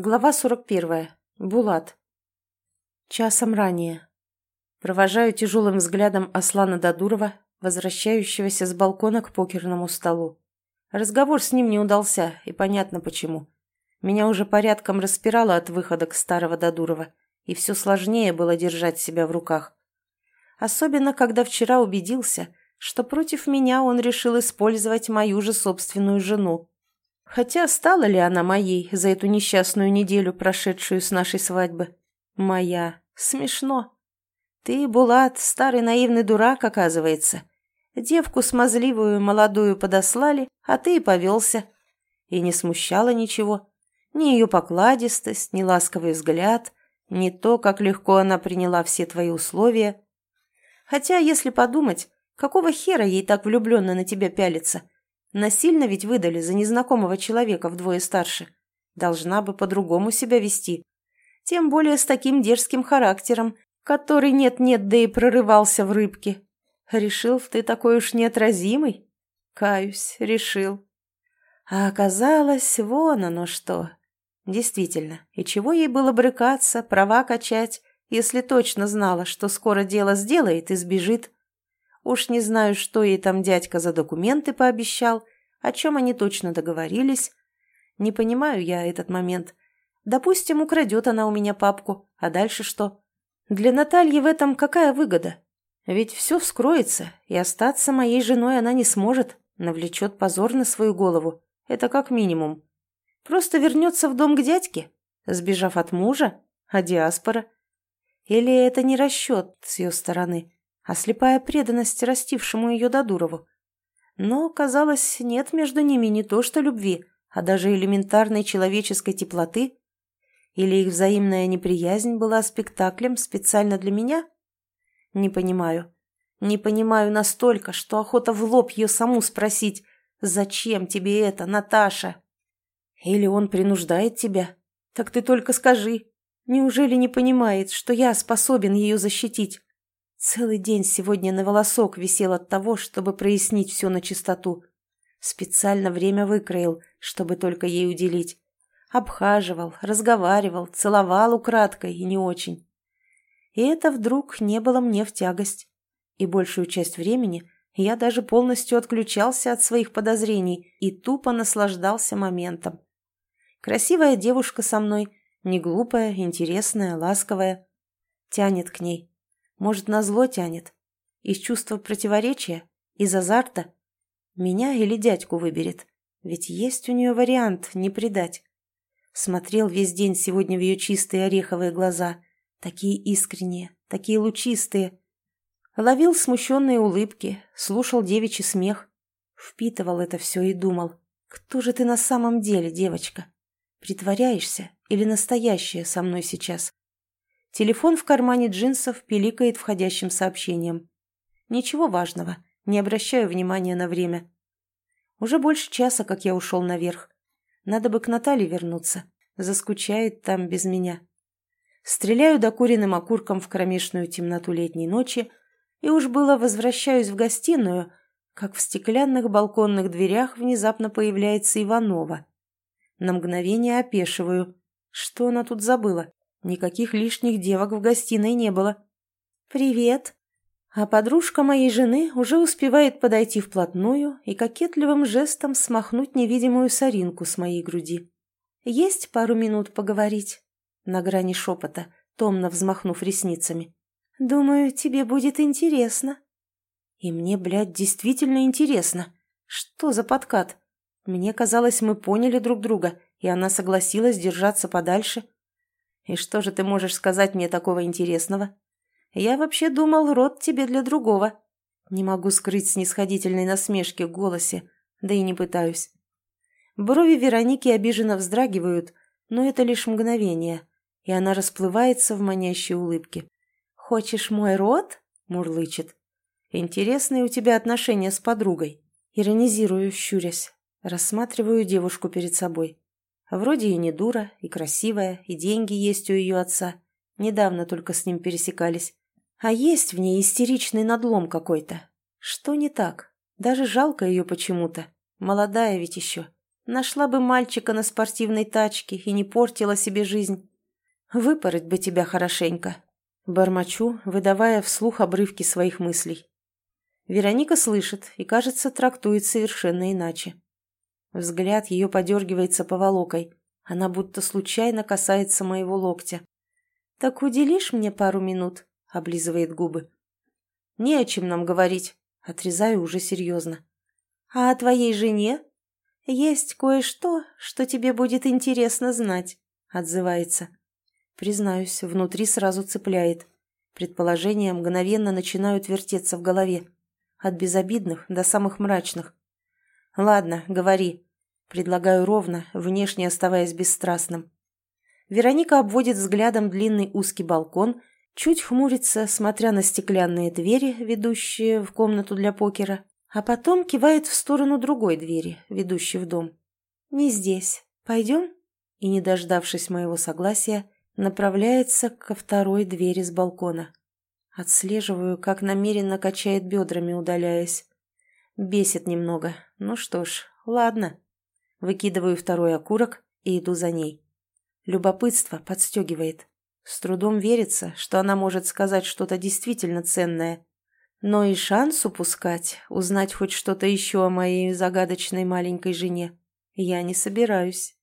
Глава 41. Булат. Часом ранее. Провожаю тяжелым взглядом Аслана Дадурова, возвращающегося с балкона к покерному столу. Разговор с ним не удался, и понятно почему. Меня уже порядком распирало от выхода старого Дадурова, и все сложнее было держать себя в руках. Особенно, когда вчера убедился, что против меня он решил использовать мою же собственную жену. Хотя стала ли она моей за эту несчастную неделю, прошедшую с нашей свадьбы? Моя. Смешно. Ты, Булат, старый наивный дурак, оказывается. Девку смазливую, молодую подослали, а ты и повелся. И не смущало ничего. Ни ее покладистость, ни ласковый взгляд, ни то, как легко она приняла все твои условия. Хотя, если подумать, какого хера ей так влюбленно на тебя пялится? Насильно ведь выдали за незнакомого человека вдвое старше. Должна бы по-другому себя вести. Тем более с таким дерзким характером, который нет-нет, да и прорывался в рыбке. Решил, ты такой уж неотразимый? Каюсь, решил. А оказалось, вон оно что. Действительно, и чего ей было брыкаться, права качать, если точно знала, что скоро дело сделает и сбежит? Уж не знаю, что ей там дядька за документы пообещал, о чем они точно договорились. Не понимаю я этот момент. Допустим, украдет она у меня папку, а дальше что? Для Натальи в этом какая выгода? Ведь все вскроется, и остаться моей женой она не сможет, навлечет позор на свою голову. Это как минимум. Просто вернется в дом к дядьке, сбежав от мужа, а диаспора. Или это не расчет с ее стороны? А слепая преданность растившему ее Додурову. Но, казалось, нет между ними не то что любви, а даже элементарной человеческой теплоты. Или их взаимная неприязнь была спектаклем специально для меня? Не понимаю. Не понимаю настолько, что охота в лоб ее саму спросить «Зачем тебе это, Наташа?» Или он принуждает тебя? Так ты только скажи. Неужели не понимает, что я способен ее защитить? Целый день сегодня на волосок висел от того, чтобы прояснить все на чистоту. Специально время выкроил, чтобы только ей уделить. Обхаживал, разговаривал, целовал украдкой и не очень. И это вдруг не было мне в тягость. И большую часть времени я даже полностью отключался от своих подозрений и тупо наслаждался моментом. Красивая девушка со мной, не глупая, интересная, ласковая. Тянет к ней. Может, на зло тянет? Из чувства противоречия? Из азарта? Меня или дядьку выберет? Ведь есть у нее вариант не предать. Смотрел весь день сегодня в ее чистые ореховые глаза. Такие искренние, такие лучистые. Ловил смущенные улыбки, слушал девичий смех. Впитывал это все и думал. Кто же ты на самом деле, девочка? Притворяешься или настоящая со мной сейчас? Телефон в кармане джинсов пиликает входящим сообщением. Ничего важного, не обращаю внимания на время. Уже больше часа, как я ушел наверх. Надо бы к Наталье вернуться. Заскучает там без меня. Стреляю докуренным окурком в кромешную темноту летней ночи и уж было возвращаюсь в гостиную, как в стеклянных балконных дверях внезапно появляется Иванова. На мгновение опешиваю. Что она тут забыла? Никаких лишних девок в гостиной не было. «Привет!» А подружка моей жены уже успевает подойти вплотную и кокетливым жестом смахнуть невидимую соринку с моей груди. «Есть пару минут поговорить?» На грани шепота, томно взмахнув ресницами. «Думаю, тебе будет интересно». И мне, блядь, действительно интересно. Что за подкат? Мне казалось, мы поняли друг друга, и она согласилась держаться подальше. «И что же ты можешь сказать мне такого интересного?» «Я вообще думал, рот тебе для другого». Не могу скрыть снисходительной насмешки в голосе, да и не пытаюсь. Брови Вероники обиженно вздрагивают, но это лишь мгновение, и она расплывается в манящей улыбке. «Хочешь мой рот?» — мурлычет. «Интересные у тебя отношения с подругой». Иронизирую, щурясь. Рассматриваю девушку перед собой. Вроде и не дура, и красивая, и деньги есть у ее отца. Недавно только с ним пересекались. А есть в ней истеричный надлом какой-то. Что не так? Даже жалко ее почему-то. Молодая ведь еще. Нашла бы мальчика на спортивной тачке и не портила себе жизнь. Выпороть бы тебя хорошенько. Бормочу, выдавая вслух обрывки своих мыслей. Вероника слышит и, кажется, трактует совершенно иначе. Взгляд ее подергивается поволокой. Она будто случайно касается моего локтя. «Так уделишь мне пару минут?» — облизывает губы. «Не о чем нам говорить», — отрезаю уже серьезно. «А о твоей жене?» «Есть кое-что, что тебе будет интересно знать», — отзывается. Признаюсь, внутри сразу цепляет. Предположения мгновенно начинают вертеться в голове. От безобидных до самых мрачных. «Ладно, говори». Предлагаю ровно, внешне оставаясь бесстрастным. Вероника обводит взглядом длинный узкий балкон, чуть хмурится, смотря на стеклянные двери, ведущие в комнату для покера, а потом кивает в сторону другой двери, ведущей в дом. «Не здесь. Пойдем?» И, не дождавшись моего согласия, направляется ко второй двери с балкона. Отслеживаю, как намеренно качает бедрами, удаляясь. Бесит немного. Ну что ж, ладно. Выкидываю второй окурок и иду за ней. Любопытство подстегивает. С трудом верится, что она может сказать что-то действительно ценное. Но и шанс упускать, узнать хоть что-то еще о моей загадочной маленькой жене, я не собираюсь.